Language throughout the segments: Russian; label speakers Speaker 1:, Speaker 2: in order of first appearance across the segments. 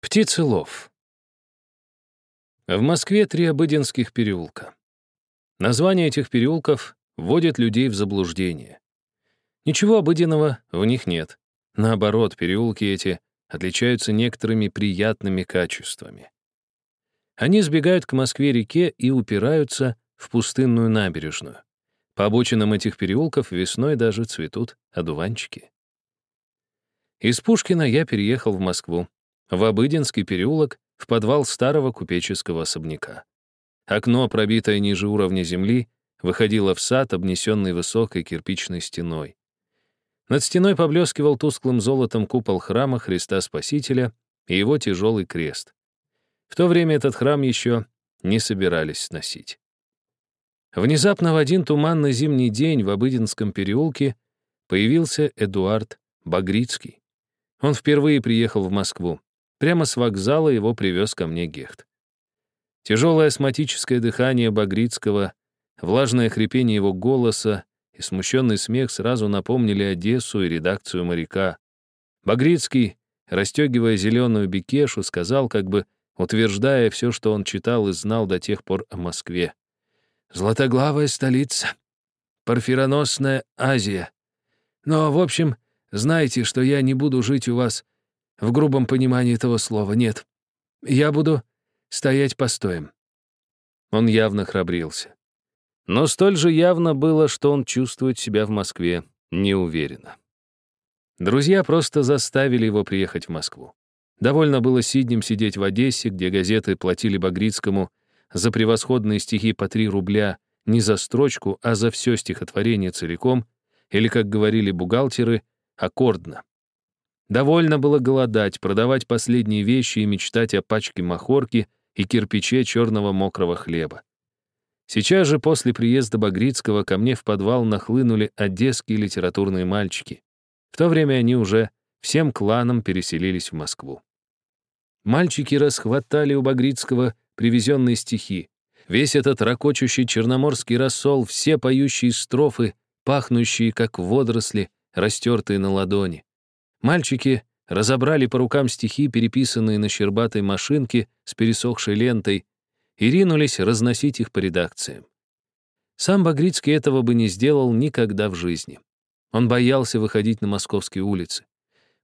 Speaker 1: Птицелов. В Москве три обыденских переулка. Название этих переулков вводит людей в заблуждение. Ничего обыденного в них нет. Наоборот, переулки эти отличаются некоторыми приятными качествами. Они сбегают к Москве-реке и упираются в пустынную набережную. По обочинам этих переулков весной даже цветут одуванчики. Из Пушкина я переехал в Москву в Обыденский переулок, в подвал старого купеческого особняка. Окно, пробитое ниже уровня земли, выходило в сад, обнесенный высокой кирпичной стеной. Над стеной поблескивал тусклым золотом купол храма Христа Спасителя и его тяжелый крест. В то время этот храм еще не собирались сносить. Внезапно в один туманный зимний день в Обыденском переулке появился Эдуард Багрицкий. Он впервые приехал в Москву. Прямо с вокзала его привез ко мне Гехт. Тяжелое астматическое дыхание Багрицкого, влажное хрипение его голоса и смущенный смех сразу напомнили Одессу и редакцию «Моряка». Багрицкий, расстегивая зеленую бикешу, сказал, как бы утверждая все, что он читал и знал до тех пор о Москве. «Златоглавая столица, парфироносная Азия. Но, в общем, знайте, что я не буду жить у вас в грубом понимании этого слова, нет. Я буду стоять постоем. Он явно храбрился. Но столь же явно было, что он чувствует себя в Москве неуверенно. Друзья просто заставили его приехать в Москву. Довольно было Сиднем сидеть в Одессе, где газеты платили Багрицкому за превосходные стихи по 3 рубля не за строчку, а за все стихотворение целиком, или, как говорили бухгалтеры, аккордно. Довольно было голодать, продавать последние вещи и мечтать о пачке махорки и кирпиче черного мокрого хлеба. Сейчас же после приезда Багрицкого ко мне в подвал нахлынули одесские литературные мальчики. В то время они уже всем кланом переселились в Москву. Мальчики расхватали у Багрицкого привезенные стихи. Весь этот ракочущий черноморский рассол, все поющие строфы, пахнущие, как водоросли, растертые на ладони. Мальчики разобрали по рукам стихи, переписанные на щербатой машинке с пересохшей лентой, и ринулись разносить их по редакциям. Сам Багрицкий этого бы не сделал никогда в жизни. Он боялся выходить на московские улицы.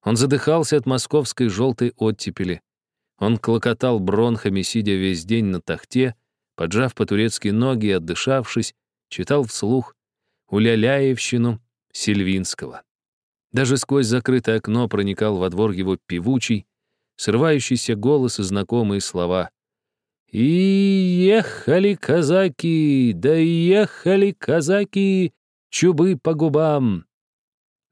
Speaker 1: Он задыхался от московской желтой оттепели. Он клокотал бронхами, сидя весь день на тахте, поджав по-турецки ноги и отдышавшись, читал вслух Уляляевщину Сильвинского. Даже сквозь закрытое окно проникал во двор его певучий, срывающийся голос и знакомые слова. «И ехали казаки, да ехали казаки, чубы по губам!»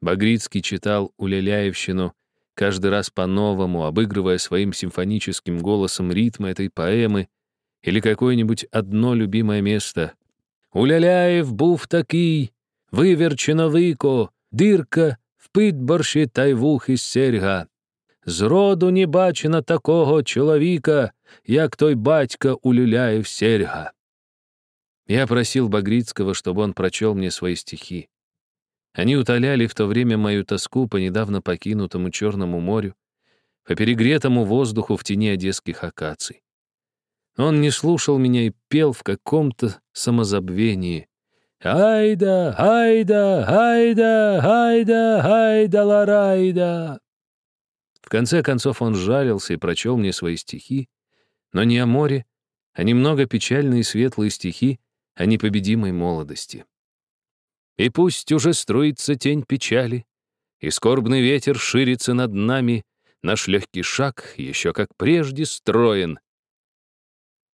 Speaker 1: Багрицкий читал Уляляевщину каждый раз по-новому, обыгрывая своим симфоническим голосом ритмы этой поэмы или какое-нибудь одно любимое место. «Уляляев був такий, выверчено вико, дирка Спить борщі та й вухи серга. Зроду не бачено такого чоловіка, як той батька у Люляев серга. Я просил Багрицкого, чтобы он прочел мне свои стихи. Они утоляли в то время мою тоску по недавно покинутому Черному морю, по перегретому воздуху в тени одесских акаций. Он не слушал меня и пел в каком-то самозабвении, «Айда, айда, айда, айда, айда, ларайда!» В конце концов он жалился и прочел мне свои стихи, но не о море, а немного печальные светлые стихи о непобедимой молодости. И пусть уже струится тень печали, и скорбный ветер ширится над нами, наш легкий шаг еще как прежде строен.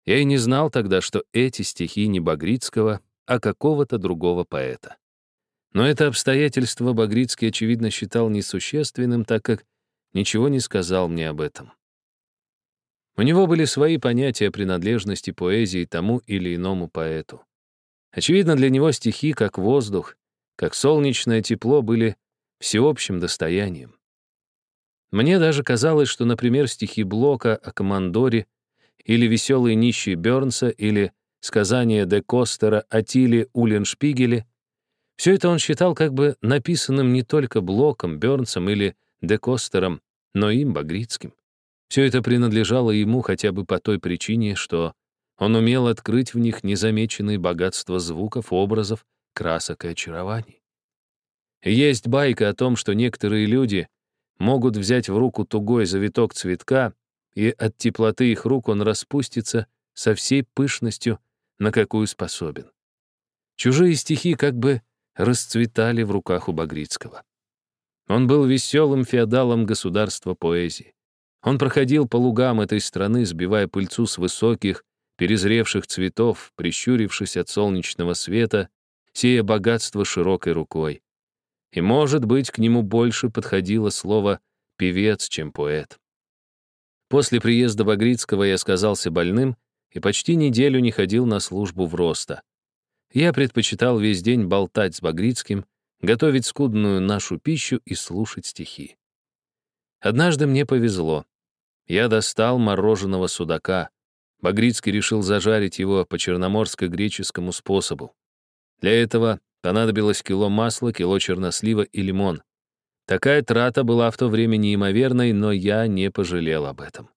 Speaker 1: Я и не знал тогда, что эти стихи не Багрицкого, а какого-то другого поэта. Но это обстоятельство Багрицкий, очевидно, считал несущественным, так как ничего не сказал мне об этом. У него были свои понятия о принадлежности поэзии тому или иному поэту. Очевидно, для него стихи, как воздух, как солнечное тепло, были всеобщим достоянием. Мне даже казалось, что, например, стихи Блока о командоре или «Веселые нищие Бёрнса» или сказания де Костера о Тиле Уленшпигеле, все это он считал как бы написанным не только Блоком, Бёрнсом или де Костером, но им, Багрицким. Все это принадлежало ему хотя бы по той причине, что он умел открыть в них незамеченные богатства звуков, образов, красок и очарований. Есть байка о том, что некоторые люди могут взять в руку тугой завиток цветка, и от теплоты их рук он распустится со всей пышностью, на какую способен. Чужие стихи как бы расцветали в руках у Багрицкого. Он был веселым феодалом государства поэзии. Он проходил по лугам этой страны, сбивая пыльцу с высоких, перезревших цветов, прищурившись от солнечного света, сея богатство широкой рукой. И, может быть, к нему больше подходило слово «певец», чем «поэт». После приезда Багрицкого я сказался больным и почти неделю не ходил на службу в Роста. Я предпочитал весь день болтать с Багрицким, готовить скудную нашу пищу и слушать стихи. Однажды мне повезло. Я достал мороженого судака. Багрицкий решил зажарить его по черноморско-греческому способу. Для этого понадобилось кило масла, кило чернослива и лимон. Такая трата была в то время неимоверной, но я не пожалел об этом.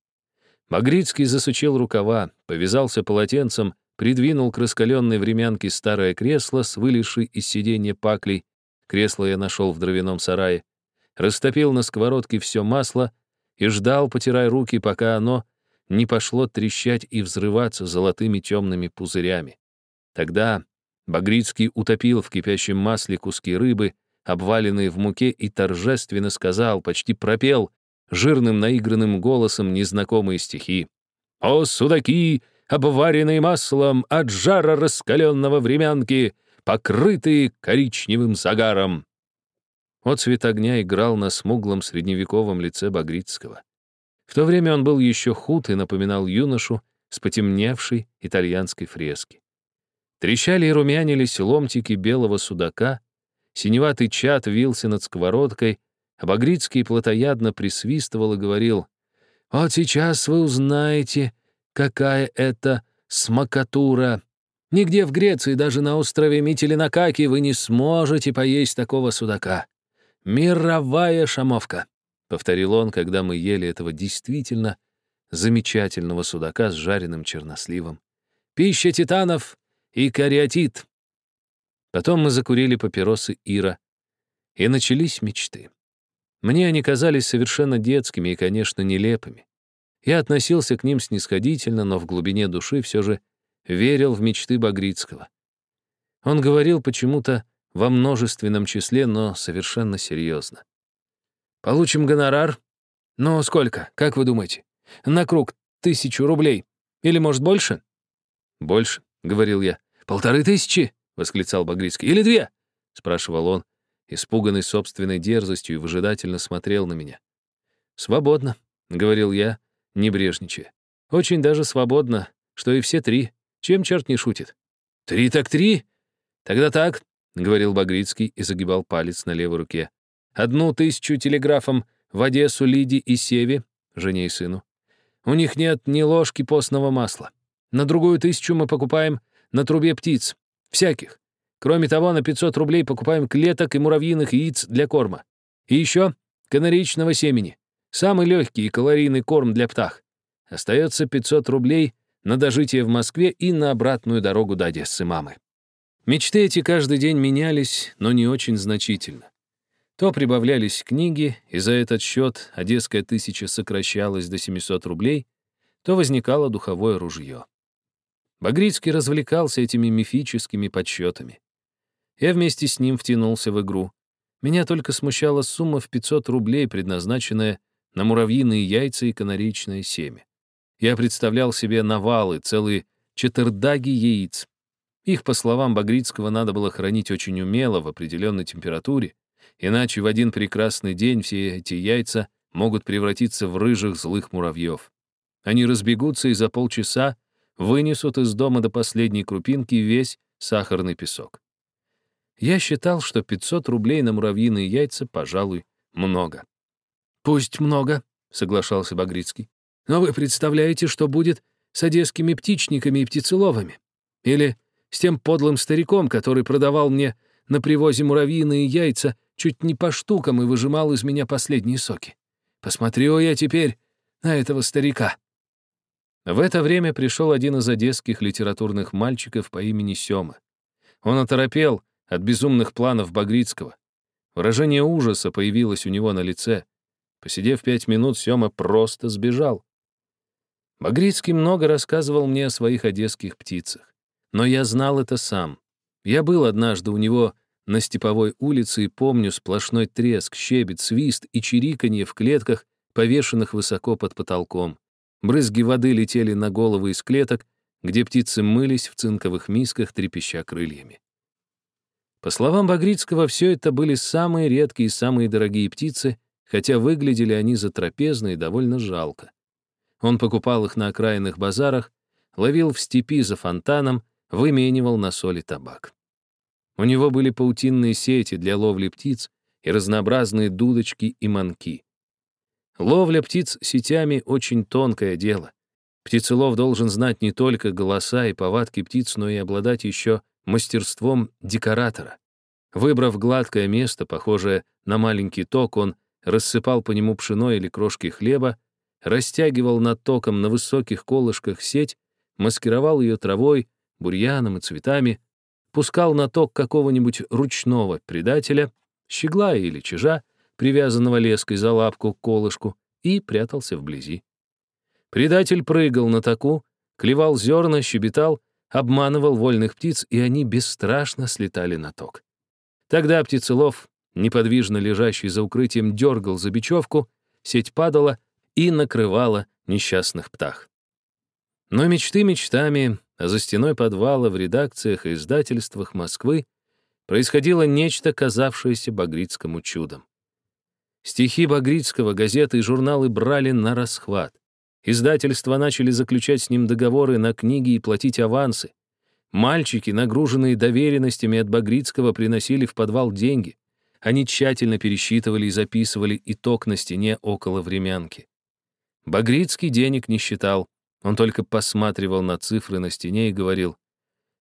Speaker 1: Багрицкий засучил рукава, повязался полотенцем, придвинул к раскаленной времянке старое кресло с вылезшей из сиденья паклей. Кресло я нашел в дровяном сарае. Растопил на сковородке все масло и ждал, потирая руки, пока оно не пошло трещать и взрываться золотыми темными пузырями. Тогда Багрицкий утопил в кипящем масле куски рыбы, обваленные в муке, и торжественно сказал, почти пропел, жирным наигранным голосом незнакомые стихи. «О, судаки, обваренные маслом от жара раскаленного времянки, покрытые коричневым загаром!» Отцвет огня играл на смуглом средневековом лице Багрицкого. В то время он был еще худ и напоминал юношу с потемневшей итальянской фрески. Трещали и румянились ломтики белого судака, синеватый чад вился над сковородкой, а Багрицкий плотоядно присвистывал и говорил, «Вот сейчас вы узнаете, какая это смакатура. Нигде в Греции, даже на острове Мителинакаки, вы не сможете поесть такого судака. Мировая шамовка», — повторил он, когда мы ели этого действительно замечательного судака с жареным черносливом. «Пища титанов и кариатит». Потом мы закурили папиросы Ира, и начались мечты. Мне они казались совершенно детскими и, конечно, нелепыми. Я относился к ним снисходительно, но в глубине души все же верил в мечты Багрицкого. Он говорил почему-то во множественном числе, но совершенно серьезно. «Получим гонорар? Ну, сколько, как вы думаете? На круг тысячу рублей. Или, может, больше?» «Больше», — говорил я. «Полторы тысячи?» — восклицал Багрицкий. «Или две?» — спрашивал он испуганный собственной дерзостью, и выжидательно смотрел на меня. «Свободно», — говорил я, небрежничая. «Очень даже свободно, что и все три. Чем черт не шутит?» «Три так три? Тогда так», — говорил Багрицкий и загибал палец на левой руке. «Одну тысячу телеграфом в Одессу Лиде и Севе, жене и сыну. У них нет ни ложки постного масла. На другую тысячу мы покупаем на трубе птиц. Всяких. Кроме того, на 500 рублей покупаем клеток и муравьиных яиц для корма. И еще канаричного семени. Самый легкий и калорийный корм для птах. Остается 500 рублей на дожитие в Москве и на обратную дорогу до Одессы мамы. Мечты эти каждый день менялись, но не очень значительно. То прибавлялись книги, и за этот счет одесская тысяча сокращалась до 700 рублей, то возникало духовое ружье. Багрицкий развлекался этими мифическими подсчетами. Я вместе с ним втянулся в игру. Меня только смущала сумма в 500 рублей, предназначенная на муравьиные яйца и канаричное семя. Я представлял себе навалы, целые четырдаги яиц. Их, по словам Багрицкого, надо было хранить очень умело в определенной температуре, иначе в один прекрасный день все эти яйца могут превратиться в рыжих злых муравьев. Они разбегутся и за полчаса вынесут из дома до последней крупинки весь сахарный песок. Я считал, что 500 рублей на муравьиные яйца, пожалуй, много. «Пусть много», — соглашался Багрицкий. «Но вы представляете, что будет с одесскими птичниками и птицеловами? Или с тем подлым стариком, который продавал мне на привозе муравьиные яйца чуть не по штукам и выжимал из меня последние соки? Посмотрю я теперь
Speaker 2: на этого старика».
Speaker 1: В это время пришел один из одесских литературных мальчиков по имени Сёма. Он оторопел от безумных планов Багрицкого. Выражение ужаса появилось у него на лице. Посидев пять минут, Сёма просто сбежал. Багрицкий много рассказывал мне о своих одесских птицах. Но я знал это сам. Я был однажды у него на Степовой улице и помню сплошной треск, щебет, свист и чириканье в клетках, повешенных высоко под потолком. Брызги воды летели на головы из клеток, где птицы мылись в цинковых мисках, трепеща крыльями. По словам Багрицкого, все это были самые редкие и самые дорогие птицы, хотя выглядели они затрапезно и довольно жалко. Он покупал их на окраинных базарах, ловил в степи за фонтаном, выменивал на соли табак. У него были паутинные сети для ловли птиц и разнообразные дудочки и манки. Ловля птиц сетями — очень тонкое дело. Птицелов должен знать не только голоса и повадки птиц, но и обладать еще мастерством декоратора. Выбрав гладкое место, похожее на маленький ток, он рассыпал по нему пшено или крошки хлеба, растягивал над током на высоких колышках сеть, маскировал ее травой, бурьяном и цветами, пускал на ток какого-нибудь ручного предателя, щегла или чижа, привязанного леской за лапку к колышку, и прятался вблизи. Предатель прыгал на таку, клевал зерна, щебетал, обманывал вольных птиц, и они бесстрашно слетали на ток. Тогда птицелов, неподвижно лежащий за укрытием, дергал за бечевку, сеть падала и накрывала несчастных птах. Но мечты мечтами, а за стеной подвала в редакциях и издательствах Москвы происходило нечто, казавшееся Багрицкому чудом. Стихи Багрицкого газеты и журналы брали на расхват. Издательства начали заключать с ним договоры на книги и платить авансы. Мальчики, нагруженные доверенностями от Багрицкого, приносили в подвал деньги. Они тщательно пересчитывали и записывали итог на стене около времянки. Багрицкий денег не считал, он только посматривал на цифры на стене и говорил,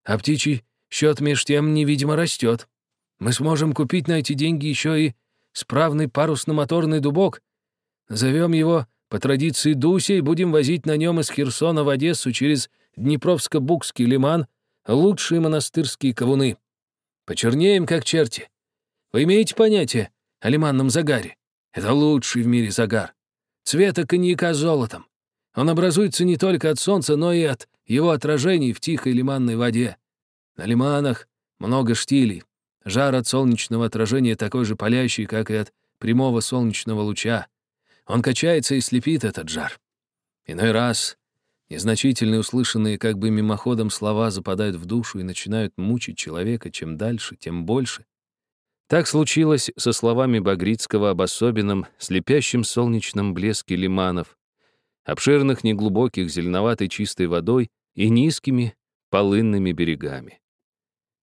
Speaker 1: «А птичий счет меж тем невидимо растет. Мы сможем купить на эти деньги еще и справный парусно-моторный дубок. Назовем его по традиции Дуся и будем возить на нем из Херсона в Одессу через Днепровско-Букский лиман лучшие монастырские ковуны. Почернеем, как черти. Вы имеете понятие о лиманном загаре? Это лучший в мире загар. Цвета коньяка золотом. Он образуется не только от солнца, но и от его отражений в тихой лиманной воде. На лиманах много штилей, Жар от солнечного отражения такой же палящий, как и от прямого солнечного луча. Он качается и слепит этот жар. Иной раз незначительные услышанные как бы мимоходом слова западают в душу и начинают мучить человека чем дальше, тем больше. Так случилось со словами Багрицкого об особенном слепящем солнечном блеске лиманов, обширных неглубоких зеленоватой чистой водой и низкими полынными берегами.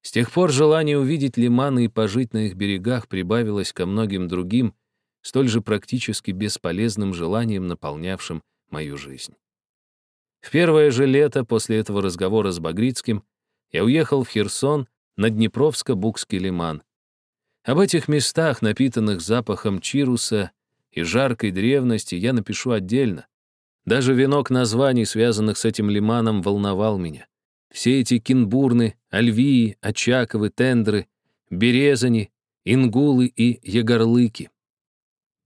Speaker 1: С тех пор желание увидеть лиманы и пожить на их берегах прибавилось ко многим другим, столь же практически бесполезным желаниям, наполнявшим мою жизнь. В первое же лето после этого разговора с Багрицким я уехал в Херсон на Днепровско-Букский лиман. Об этих местах, напитанных запахом чируса и жаркой древности, я напишу отдельно. Даже венок названий, связанных с этим лиманом, волновал меня. Все эти кинбурны, альвии, очаковы, тендры, березани, ингулы и ягорлыки.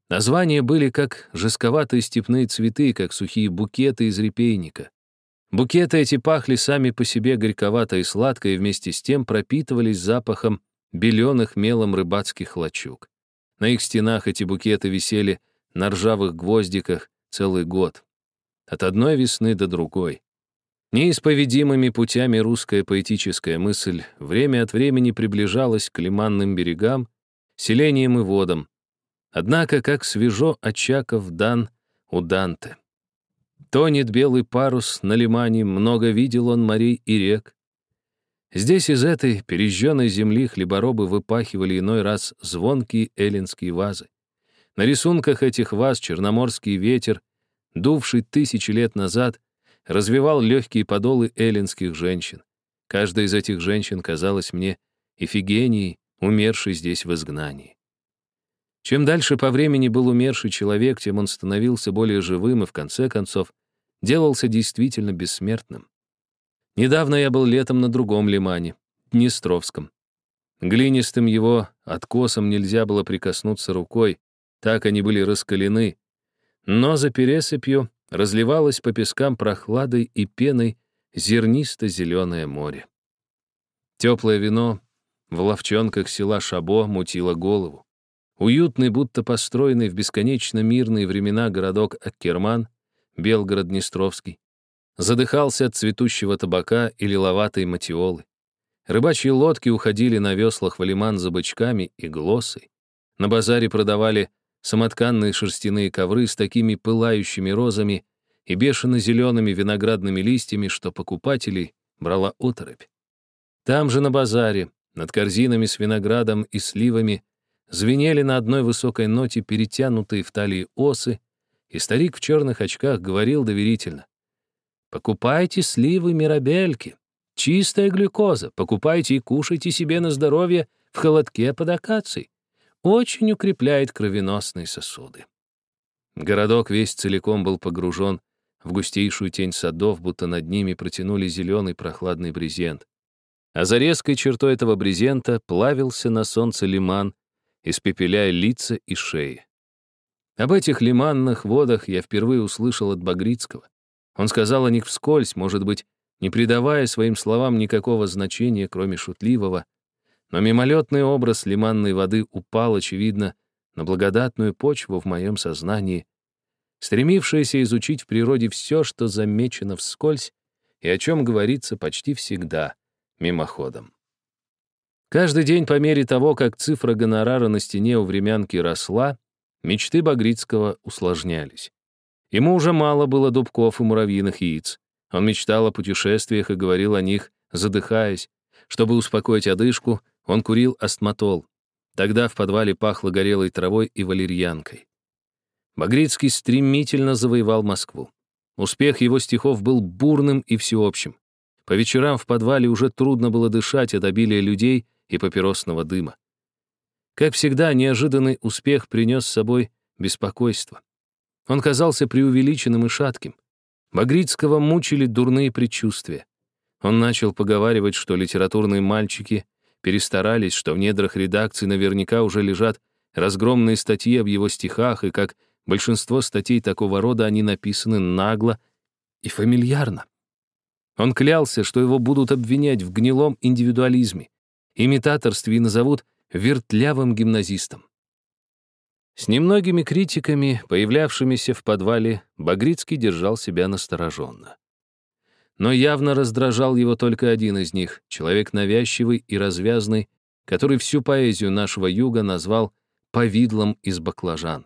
Speaker 1: Названия были как жестковатые степные цветы, как сухие букеты из репейника. Букеты эти пахли сами по себе горьковато и сладко, и вместе с тем пропитывались запахом беленых мелом рыбацких лачуг. На их стенах эти букеты висели на ржавых гвоздиках целый год. От одной весны до другой. Неисповедимыми путями русская поэтическая мысль время от времени приближалась к лиманным берегам, селениям и водам. Однако, как свежо Очаков дан у Данте. Тонет белый парус на лимане, много видел он морей и рек. Здесь из этой пережженной земли хлеборобы выпахивали иной раз звонкие эллинские вазы. На рисунках этих ваз черноморский ветер, дувший тысячи лет назад, развивал легкие подолы эллинских женщин. Каждая из этих женщин казалась мне Эфигенией, умершей здесь в изгнании. Чем дальше по времени был умерший человек, тем он становился более живым и, в конце концов, делался действительно бессмертным. Недавно я был летом на другом лимане, Днестровском. Глинистым его откосом нельзя было прикоснуться рукой, так они были раскалены. Но за пересыпью разливалось по пескам прохладой и пеной зернисто-зеленое море. Теплое вино в ловчонках села Шабо мутило голову. Уютный, будто построенный в бесконечно мирные времена городок Аккерман, Белгород-Днестровский, задыхался от цветущего табака и лиловатой матиолы. Рыбачьи лодки уходили на веслах в лиман за бычками и глоссой. На базаре продавали самотканные шерстяные ковры с такими пылающими розами и бешено-зелеными виноградными листьями, что покупателей брала оторопь. Там же на базаре, над корзинами с виноградом и сливами, звенели на одной высокой ноте перетянутые в талии осы, и старик в черных очках говорил доверительно. «Покупайте сливы мирабельки, чистая глюкоза, покупайте и кушайте себе на здоровье в холодке под акацией. Очень укрепляет кровеносные сосуды». Городок весь целиком был погружен в густейшую тень садов, будто над ними протянули зеленый прохладный брезент. А за резкой чертой этого брезента плавился на солнце лиман, испепеляя лица и шеи. Об этих лиманных водах я впервые услышал от Багрицкого. Он сказал о них вскользь, может быть, не придавая своим словам никакого значения, кроме шутливого, но мимолетный образ лиманной воды упал, очевидно, на благодатную почву в моем сознании, стремившаяся изучить в природе все, что замечено вскользь и о чем говорится почти всегда мимоходом. Каждый день по мере того, как цифра гонорара на стене у времянки росла, мечты Багрицкого усложнялись. Ему уже мало было дубков и муравьиных яиц. Он мечтал о путешествиях и говорил о них, задыхаясь. Чтобы успокоить одышку, он курил астматол. Тогда в подвале пахло горелой травой и валерьянкой. Багрицкий стремительно завоевал Москву. Успех его стихов был бурным и всеобщим. По вечерам в подвале уже трудно было дышать от обилия людей и папиросного дыма. Как всегда, неожиданный успех принес с собой беспокойство. Он казался преувеличенным и шатким. Багрицкого мучили дурные предчувствия. Он начал поговаривать, что литературные мальчики перестарались, что в недрах редакции наверняка уже лежат разгромные статьи об его стихах, и как большинство статей такого рода они написаны нагло и фамильярно. Он клялся, что его будут обвинять в гнилом индивидуализме, имитаторстве назовут вертлявым гимназистом. С немногими критиками, появлявшимися в подвале, Багрицкий держал себя настороженно. Но явно раздражал его только один из них, человек навязчивый и развязный, который всю поэзию нашего юга назвал «повидлом из баклажан».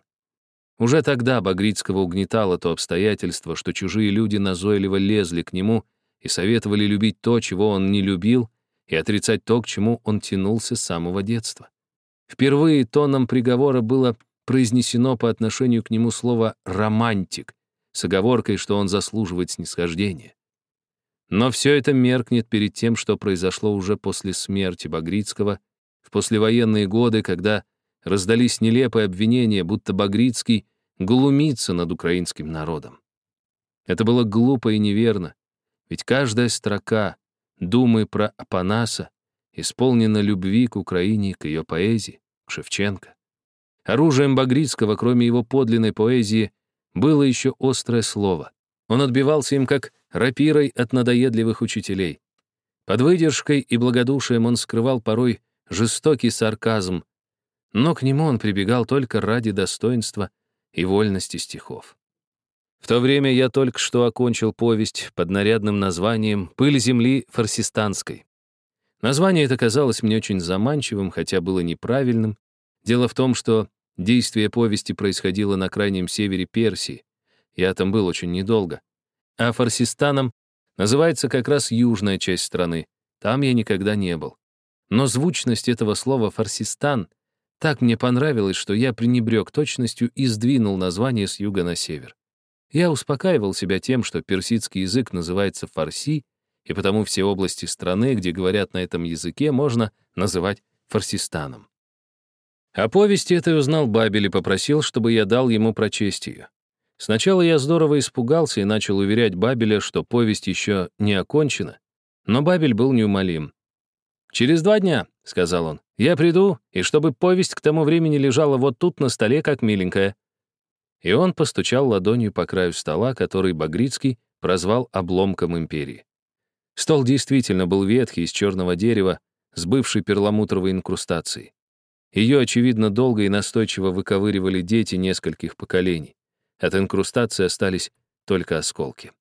Speaker 1: Уже тогда Багрицкого угнетало то обстоятельство, что чужие люди назойливо лезли к нему и советовали любить то, чего он не любил, и отрицать то, к чему он тянулся с самого детства. Впервые тоном приговора было произнесено по отношению к нему слово «романтик», с оговоркой, что он заслуживает снисхождения. Но все это меркнет перед тем, что произошло уже после смерти Багрицкого, в послевоенные годы, когда раздались нелепые обвинения, будто Багрицкий глумится над украинским народом. Это было глупо и неверно, ведь каждая строка, думы про Апанаса исполнена любви к Украине, к ее поэзии, к Шевченко. Оружием Багрицкого, кроме его подлинной поэзии, было еще острое слово. Он отбивался им как рапирой от надоедливых учителей. Под выдержкой и благодушием он скрывал порой жестокий сарказм, но к нему он прибегал только ради достоинства и вольности стихов. В то время я только что окончил повесть под нарядным названием «Пыль земли фарсистанской». Название это казалось мне очень заманчивым, хотя было неправильным. Дело в том, что действие повести происходило на крайнем севере Персии. Я там был очень недолго. А Фарсистаном называется как раз южная часть страны. Там я никогда не был. Но звучность этого слова «фарсистан» так мне понравилась, что я пренебрег точностью и сдвинул название с юга на север. Я успокаивал себя тем, что персидский язык называется фарси, и потому все области страны, где говорят на этом языке, можно называть Фарсистаном. О повести этой узнал Бабель и попросил, чтобы я дал ему прочесть ее. Сначала я здорово испугался и начал уверять Бабеля, что повесть еще не окончена, но Бабель был неумолим. «Через два дня», — сказал он, — «я приду, и чтобы повесть к тому времени лежала вот тут на столе, как миленькая». И он постучал ладонью по краю стола, который Багрицкий прозвал обломком империи. Стол действительно был ветхий, из черного дерева, с бывшей перламутровой инкрустацией. Ее, очевидно, долго и настойчиво выковыривали дети нескольких поколений. От инкрустации остались только осколки.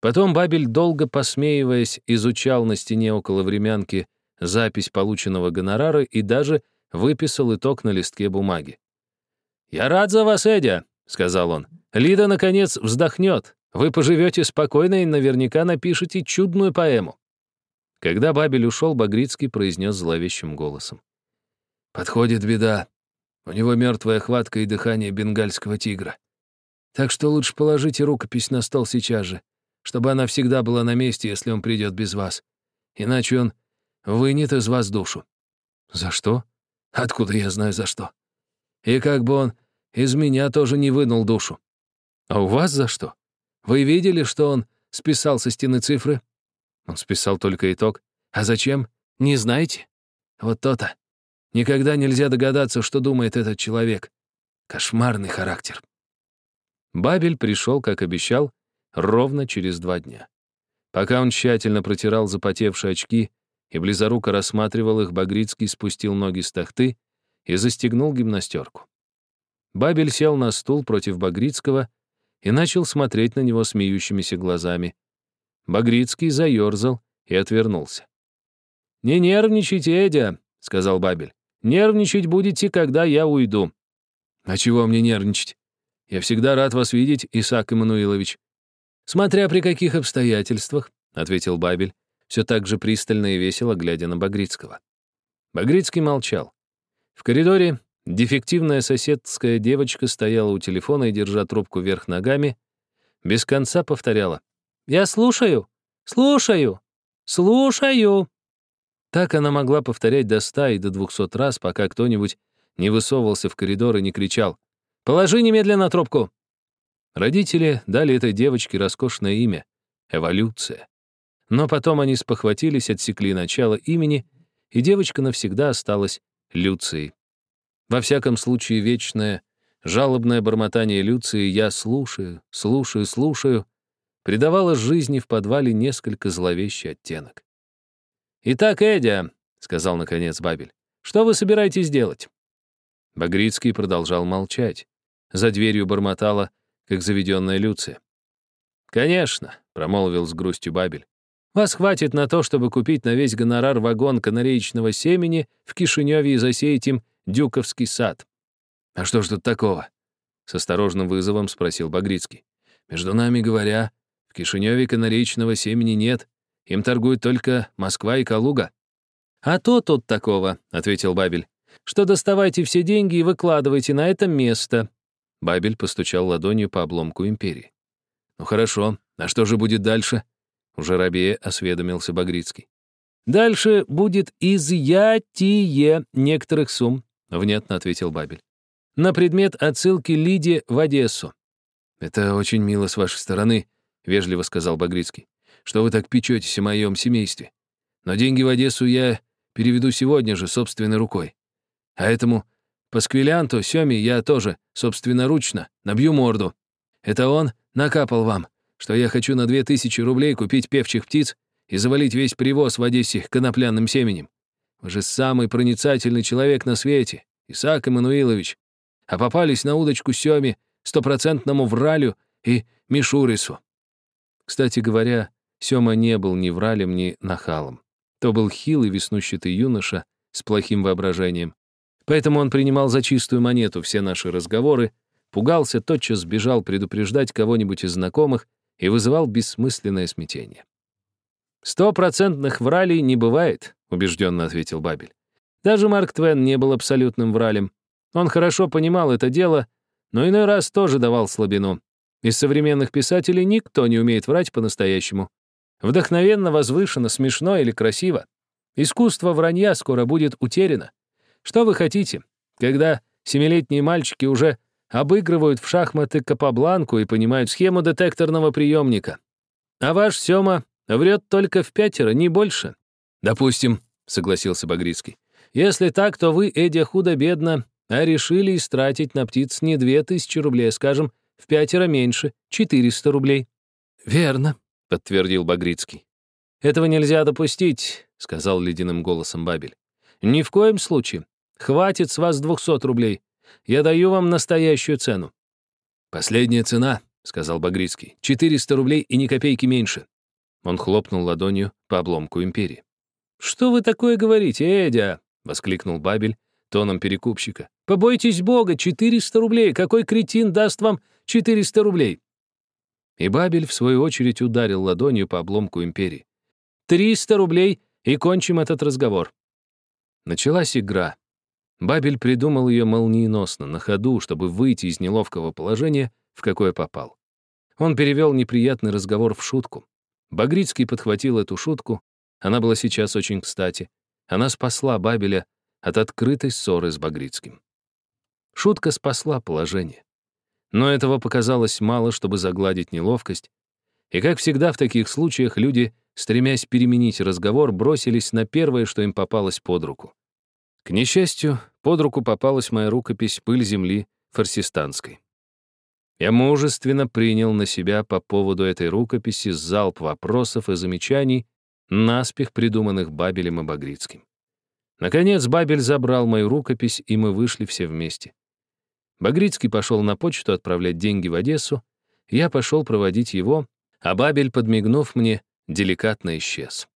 Speaker 1: Потом Бабель, долго посмеиваясь, изучал на стене около времянки запись полученного гонорара и даже выписал итог на листке бумаги. «Я рад за вас, Эдя», — сказал он. «Лида, наконец, вздохнет. Вы поживете спокойно и наверняка напишете чудную поэму». Когда Бабель ушел, Багрицкий произнес зловещим голосом. «Подходит беда. У него мертвая хватка и дыхание бенгальского тигра. Так что лучше положите рукопись на стол сейчас же чтобы она всегда была на месте, если он придет без вас. Иначе он вынет из вас душу». «За что?» «Откуда я знаю, за что?» «И как бы он из меня тоже не вынул душу». «А у вас за что? Вы видели, что он списал со стены цифры?» «Он списал только итог. А зачем? Не знаете?» «Вот то-то. Никогда нельзя догадаться, что думает этот человек. Кошмарный характер». Бабель пришел, как обещал, ровно через два дня. Пока он тщательно протирал запотевшие очки и близоруко рассматривал их, Багрицкий спустил ноги с тахты и застегнул гимнастерку. Бабель сел на стул против Багрицкого и начал смотреть на него смеющимися глазами. Багрицкий заерзал и отвернулся. «Не нервничайте, Эдя», — сказал Бабель. «Нервничать будете, когда я уйду». «А чего мне нервничать? Я всегда рад вас видеть, Исаак Эммануилович. «Смотря при каких обстоятельствах», — ответил Бабель, все так же пристально и весело глядя на Багрицкого. Багрицкий молчал. В коридоре дефективная соседская девочка стояла у телефона и, держа трубку вверх ногами, без конца повторяла «Я слушаю, слушаю, слушаю». Так она могла повторять до ста и до двухсот раз, пока кто-нибудь не высовывался в коридор и не кричал «Положи немедленно трубку!» Родители дали этой девочке роскошное имя — Эволюция. Но потом они спохватились, отсекли начало имени, и девочка навсегда осталась Люцией. Во всяком случае, вечное, жалобное бормотание Люции «я слушаю, слушаю, слушаю» придавало жизни в подвале несколько зловещий оттенок. «Итак, Эдя», — сказал наконец Бабель, — «что вы собираетесь делать?» Багрицкий продолжал молчать. За дверью бормотала как заведенная Люция. «Конечно», — промолвил с грустью Бабель. «Вас хватит на то, чтобы купить на весь гонорар вагон канареечного семени в Кишиневе и засеять им Дюковский сад». «А что ж тут такого?» — с осторожным вызовом спросил Багрицкий. «Между нами говоря, в Кишиневе канареечного семени нет, им торгуют только Москва и Калуга». «А то тут такого», — ответил Бабель, «что доставайте все деньги и выкладывайте на это место, Бабель постучал ладонью по обломку империи. «Ну хорошо, а что же будет дальше?» Уже рабея осведомился Багрицкий. «Дальше будет изъятие некоторых сумм», — внятно ответил Бабель. «На предмет отсылки Лиди в Одессу». «Это очень мило с вашей стороны», — вежливо сказал Багрицкий, «что вы так печетесь о моем семействе. Но деньги в Одессу я переведу сегодня же собственной рукой. А этому по сквилянту, Сёме, я тоже, собственноручно, набью морду. Это он накапал вам, что я хочу на две тысячи рублей купить певчих птиц и завалить весь привоз в Одессе конопляным семенем. Вы же самый проницательный человек на свете, Исаак Эммануилович. А попались на удочку Сёме, стопроцентному Вралю и Мишурису. Кстати говоря, Сёма не был ни Вралем, ни Нахалом. То был хилый веснущатый юноша с плохим воображением, Поэтому он принимал за чистую монету все наши разговоры, пугался, тотчас бежал предупреждать кого-нибудь из знакомых и вызывал бессмысленное смятение. «Стопроцентных вралей не бывает», — убежденно ответил Бабель. Даже Марк Твен не был абсолютным вралем. Он хорошо понимал это дело, но иной раз тоже давал слабину. Из современных писателей никто не умеет врать по-настоящему. Вдохновенно, возвышенно, смешно или красиво. Искусство вранья скоро будет утеряно. Что вы хотите? когда семилетние мальчики уже обыгрывают в шахматы Капабланку и понимают схему детекторного приемника. А ваш Сёма врет только в пятеро, не больше. Допустим, согласился Багрицкий. Если так, то вы, Эдя, худо-бедно, а решили истратить на птиц не две тысячи рублей, а, скажем, в пятеро меньше, четыреста рублей. Верно, подтвердил Багрицкий. Этого нельзя допустить, сказал ледяным голосом Бабель. Ни в коем случае. Хватит с вас двухсот рублей. Я даю вам настоящую цену». «Последняя цена», — сказал Багрицкий. «400 рублей и ни копейки меньше». Он хлопнул ладонью по обломку империи. «Что вы такое говорите, Эдя?» — воскликнул Бабель тоном перекупщика. «Побойтесь Бога, 400 рублей! Какой кретин даст вам 400 рублей?» И Бабель, в свою очередь, ударил ладонью по обломку империи. «300 рублей, и кончим этот разговор». Началась игра. Бабель придумал ее молниеносно, на ходу, чтобы выйти из неловкого положения, в какое попал. Он перевел неприятный разговор в шутку. Багрицкий подхватил эту шутку, она была сейчас очень кстати. Она спасла Бабеля от открытой ссоры с Багрицким. Шутка спасла положение. Но этого показалось мало, чтобы загладить неловкость. И, как всегда в таких случаях, люди, стремясь переменить разговор, бросились на первое, что им попалось под руку. К несчастью, под руку попалась моя рукопись «Пыль земли» фарсистанской. Я мужественно принял на себя по поводу этой рукописи залп вопросов и замечаний, наспех придуманных Бабелем и Багрицким. Наконец Бабель забрал мою рукопись, и мы вышли все вместе. Багрицкий пошел на почту отправлять деньги в Одессу, я пошел проводить его, а Бабель, подмигнув мне, деликатно исчез.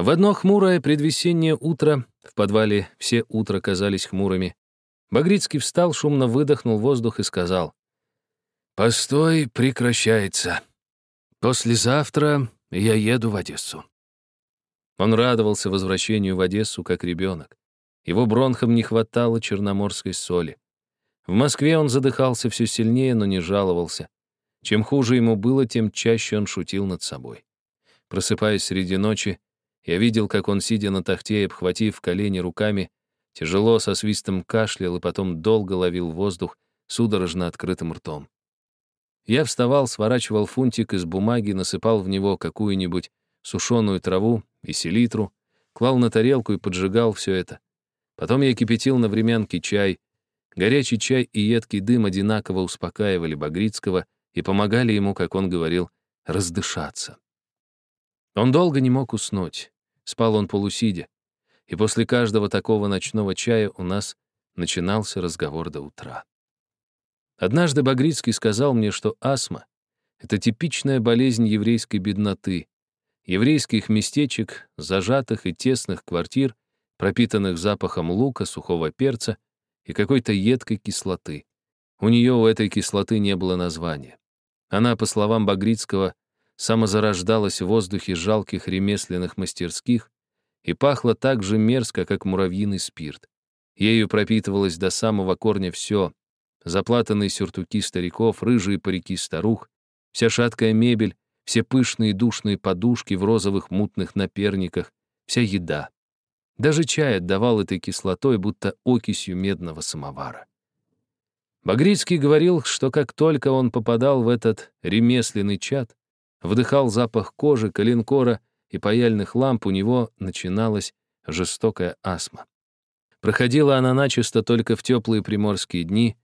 Speaker 1: В одно хмурое предвесеннее утро, в подвале все утро казались хмурыми, Багрицкий встал, шумно выдохнул воздух и сказал, «Постой прекращается. Послезавтра я еду в Одессу». Он радовался возвращению в Одессу как ребенок. Его бронхам не хватало черноморской соли. В Москве он задыхался все сильнее, но не жаловался. Чем хуже ему было, тем чаще он шутил над собой. Просыпаясь среди ночи, я видел, как он, сидя на тахте и обхватив колени руками, тяжело со свистом кашлял и потом долго ловил воздух судорожно открытым ртом. Я вставал, сворачивал фунтик из бумаги, насыпал в него какую-нибудь сушеную траву и селитру, клал на тарелку и поджигал все это. Потом я кипятил на времянке чай. Горячий чай и едкий дым одинаково успокаивали Багрицкого и помогали ему, как он говорил, раздышаться. Он долго не мог уснуть. Спал он полусидя. И после каждого такого ночного чая у нас начинался разговор до утра. Однажды Багрицкий сказал мне, что астма — это типичная болезнь еврейской бедноты, еврейских местечек, зажатых и тесных квартир, пропитанных запахом лука, сухого перца и какой-то едкой кислоты. У нее у этой кислоты не было названия. Она, по словам Багрицкого, самозарождалась в воздухе жалких ремесленных мастерских и пахла так же мерзко, как муравьиный спирт. Ею пропитывалось до самого корня все — заплатанные сюртуки стариков, рыжие парики старух, вся шаткая мебель, все пышные душные подушки в розовых мутных наперниках, вся еда. Даже чай отдавал этой кислотой, будто окисью медного самовара. Багрицкий говорил, что как только он попадал в этот ремесленный чад, вдыхал запах кожи, коленкора и паяльных ламп, у него начиналась жестокая астма. Проходила она начисто только в теплые приморские дни,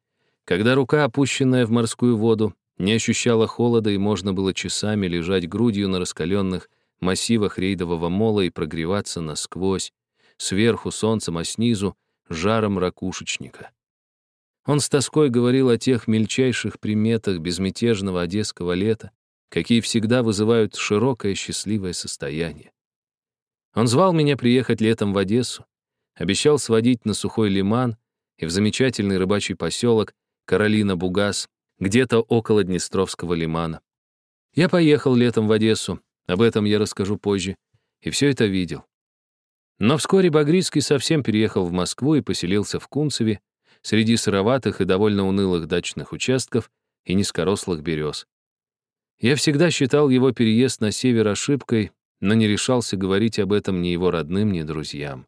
Speaker 1: когда рука, опущенная в морскую воду, не ощущала холода и можно было часами лежать грудью на раскаленных массивах рейдового мола и прогреваться насквозь, сверху солнцем, а снизу — жаром ракушечника. Он с тоской говорил о тех мельчайших приметах безмятежного одесского лета, какие всегда вызывают широкое счастливое состояние. Он звал меня приехать летом в Одессу, обещал сводить на сухой лиман и в замечательный рыбачий поселок Каролина-Бугас, где-то около Днестровского лимана. Я поехал летом в Одессу, об этом я расскажу позже, и все это видел. Но вскоре Багрицкий совсем переехал в Москву и поселился в Кунцеве, среди сыроватых и довольно унылых дачных участков и низкорослых берез. Я всегда считал его переезд на север ошибкой, но не решался говорить об этом ни его родным, ни друзьям.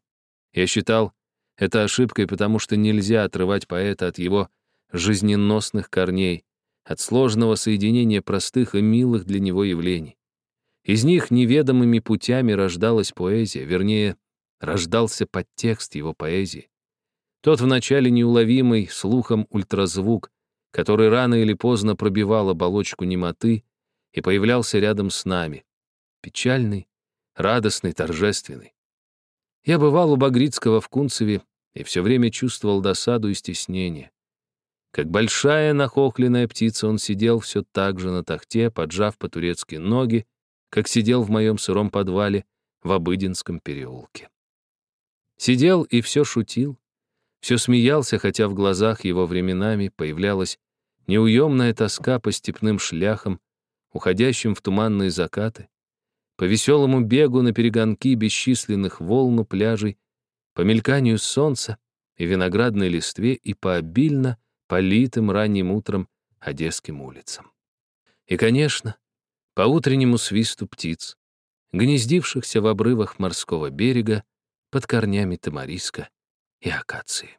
Speaker 1: Я считал, Это ошибкой, потому что нельзя отрывать поэта от его жизненосных корней, от сложного соединения простых и милых для него явлений. Из них неведомыми путями рождалась поэзия, вернее, рождался подтекст его поэзии. Тот вначале неуловимый слухом ультразвук, который рано или поздно пробивал оболочку немоты и появлялся рядом с нами. Печальный, радостный, торжественный. Я бывал у Багрицкого в Кунцеве и все время чувствовал досаду и стеснение. Как большая нахохленная птица он сидел все так же на тахте, поджав по-турецки ноги, как сидел в моем сыром подвале в Обыденском переулке. Сидел и все шутил, все смеялся, хотя в глазах его временами появлялась неуемная тоска по степным шляхам, уходящим в туманные закаты, по веселому бегу на перегонки бесчисленных волн у пляжей, по мельканию солнца и виноградной листве и по обильно политым ранним утром одесским улицам. И, конечно, по утреннему свисту птиц, гнездившихся в обрывах морского берега под корнями тамариска и акации.